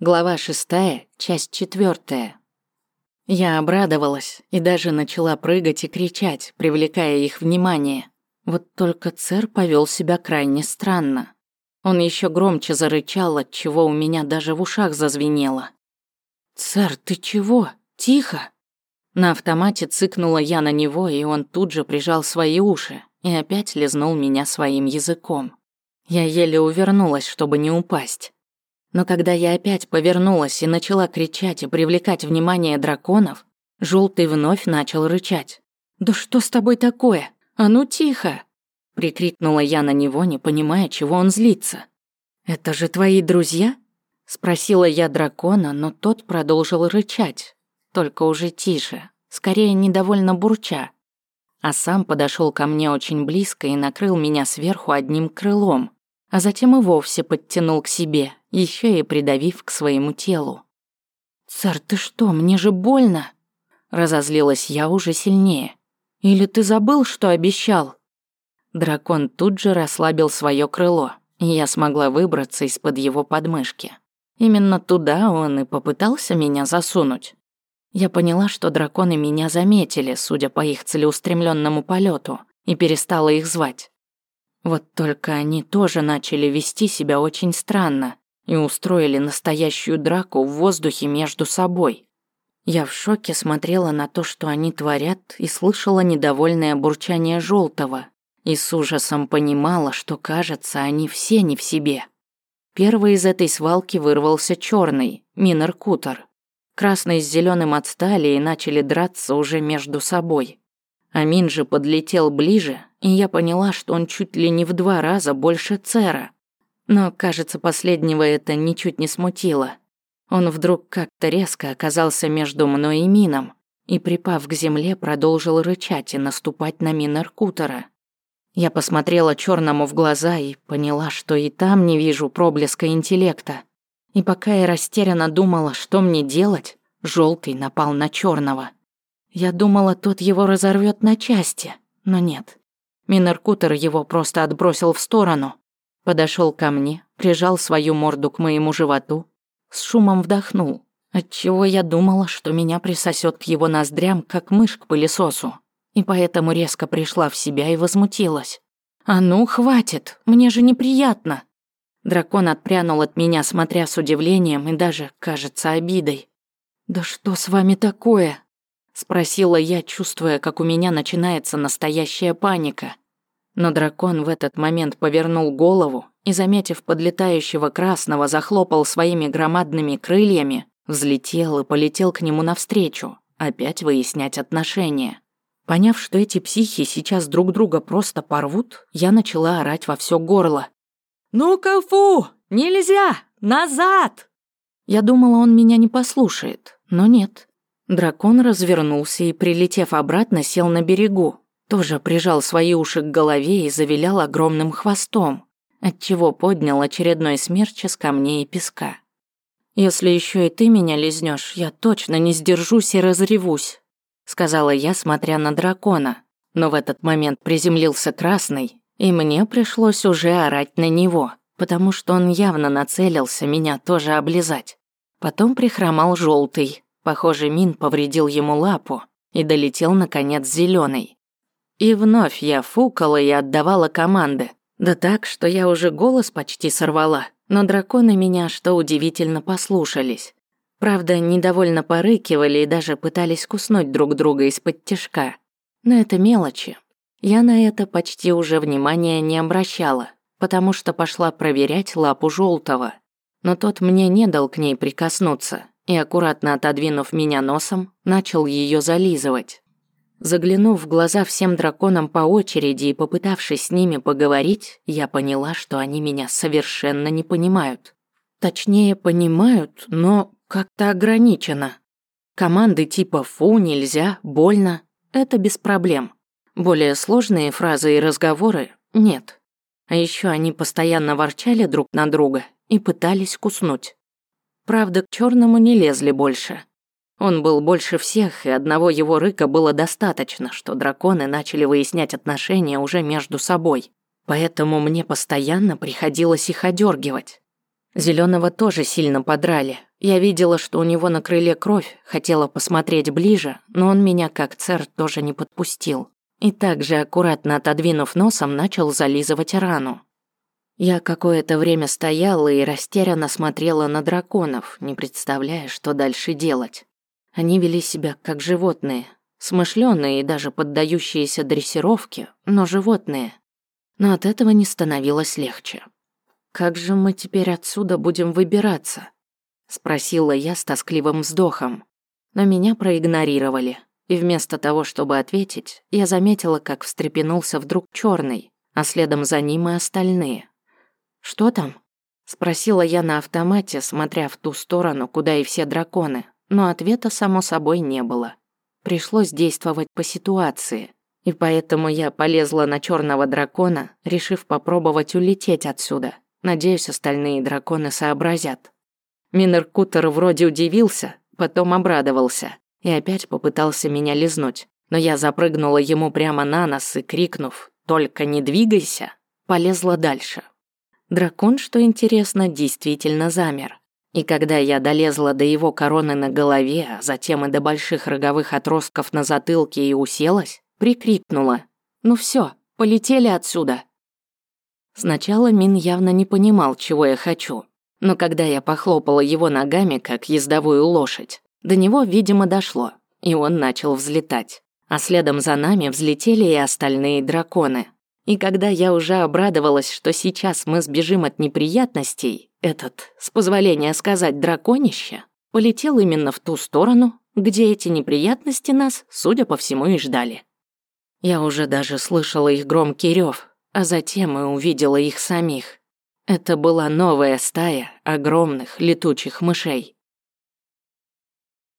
Глава шестая, часть четвертая. Я обрадовалась и даже начала прыгать и кричать, привлекая их внимание. Вот только цер повел себя крайне странно. Он еще громче зарычал, от чего у меня даже в ушах зазвенело. «Цер, ты чего? Тихо!» На автомате цыкнула я на него, и он тут же прижал свои уши и опять лизнул меня своим языком. Я еле увернулась, чтобы не упасть. Но когда я опять повернулась и начала кричать и привлекать внимание драконов, желтый вновь начал рычать. «Да что с тобой такое? А ну тихо!» Прикрикнула я на него, не понимая, чего он злится. «Это же твои друзья?» Спросила я дракона, но тот продолжил рычать, только уже тише, скорее недовольно бурча. А сам подошел ко мне очень близко и накрыл меня сверху одним крылом, а затем и вовсе подтянул к себе, еще и придавив к своему телу. «Царь, ты что, мне же больно!» Разозлилась я уже сильнее. «Или ты забыл, что обещал?» Дракон тут же расслабил свое крыло, и я смогла выбраться из-под его подмышки. Именно туда он и попытался меня засунуть. Я поняла, что драконы меня заметили, судя по их целеустремленному полету, и перестала их звать. Вот только они тоже начали вести себя очень странно и устроили настоящую драку в воздухе между собой. Я в шоке смотрела на то, что они творят, и слышала недовольное бурчание желтого, и с ужасом понимала, что, кажется, они все не в себе. Первый из этой свалки вырвался черный, Минер Кутер. Красный с зеленым отстали и начали драться уже между собой. Амин же подлетел ближе, и я поняла, что он чуть ли не в два раза больше Цера. Но, кажется, последнего это ничуть не смутило. Он вдруг как-то резко оказался между мной и Мином и, припав к земле, продолжил рычать и наступать на Мин Аркутера. Я посмотрела черному в глаза и поняла, что и там не вижу проблеска интеллекта. И пока я растерянно думала, что мне делать, желтый напал на черного. Я думала, тот его разорвет на части, но нет. Минеркутер его просто отбросил в сторону, подошел ко мне, прижал свою морду к моему животу, с шумом вдохнул, отчего я думала, что меня присосет к его ноздрям, как мышь к пылесосу, и поэтому резко пришла в себя и возмутилась. «А ну, хватит, мне же неприятно!» Дракон отпрянул от меня, смотря с удивлением и даже, кажется, обидой. «Да что с вами такое?» Спросила я, чувствуя, как у меня начинается настоящая паника. Но дракон в этот момент повернул голову и, заметив подлетающего красного, захлопал своими громадными крыльями, взлетел и полетел к нему навстречу, опять выяснять отношения. Поняв, что эти психи сейчас друг друга просто порвут, я начала орать во все горло. «Ну-ка, фу! Нельзя! Назад!» Я думала, он меня не послушает, но нет. Дракон развернулся и, прилетев обратно, сел на берегу. Тоже прижал свои уши к голове и завилял огромным хвостом, отчего поднял очередной смерч из камней и песка. «Если еще и ты меня лизнешь, я точно не сдержусь и разревусь», сказала я, смотря на дракона. Но в этот момент приземлился красный, и мне пришлось уже орать на него, потому что он явно нацелился меня тоже облизать. Потом прихромал желтый, Похоже, Мин повредил ему лапу и долетел, наконец, зеленый. И вновь я фукала и отдавала команды. Да так, что я уже голос почти сорвала, но драконы меня, что удивительно, послушались. Правда, недовольно порыкивали и даже пытались куснуть друг друга из-под тяжка. Но это мелочи. Я на это почти уже внимания не обращала, потому что пошла проверять лапу желтого. Но тот мне не дал к ней прикоснуться, и, аккуратно отодвинув меня носом, начал ее зализывать. Заглянув в глаза всем драконам по очереди и попытавшись с ними поговорить, я поняла, что они меня совершенно не понимают. Точнее, понимают, но как-то ограничено. Команды типа «фу», «нельзя», «больно» — это без проблем. Более сложные фразы и разговоры — нет. А еще они постоянно ворчали друг на друга и пытались куснуть. Правда, к черному не лезли больше. Он был больше всех, и одного его рыка было достаточно, что драконы начали выяснять отношения уже между собой. Поэтому мне постоянно приходилось их одергивать. Зеленого тоже сильно подрали, Я видела, что у него на крыле кровь, хотела посмотреть ближе, но он меня, как цер, тоже не подпустил. И также, аккуратно отодвинув носом, начал зализывать рану. Я какое-то время стояла и растерянно смотрела на драконов, не представляя, что дальше делать. Они вели себя как животные, смышленые и даже поддающиеся дрессировке, но животные. Но от этого не становилось легче. «Как же мы теперь отсюда будем выбираться?» Спросила я с тоскливым вздохом. Но меня проигнорировали. И вместо того, чтобы ответить, я заметила, как встрепенулся вдруг черный, а следом за ним и остальные. «Что там?» Спросила я на автомате, смотря в ту сторону, куда и все драконы, но ответа, само собой, не было. Пришлось действовать по ситуации, и поэтому я полезла на черного дракона, решив попробовать улететь отсюда. Надеюсь, остальные драконы сообразят. Минеркутер вроде удивился, потом обрадовался и опять попытался меня лизнуть. Но я запрыгнула ему прямо на нос и, крикнув «Только не двигайся!», полезла дальше. Дракон, что интересно, действительно замер. И когда я долезла до его короны на голове, а затем и до больших роговых отростков на затылке и уселась, прикрикнула «Ну все, полетели отсюда!». Сначала Мин явно не понимал, чего я хочу, но когда я похлопала его ногами, как ездовую лошадь, до него, видимо, дошло, и он начал взлетать. А следом за нами взлетели и остальные драконы. И когда я уже обрадовалась, что сейчас мы сбежим от неприятностей, этот, с позволения сказать, драконище, полетел именно в ту сторону, где эти неприятности нас, судя по всему, и ждали. Я уже даже слышала их громкий рев, а затем и увидела их самих. Это была новая стая огромных летучих мышей.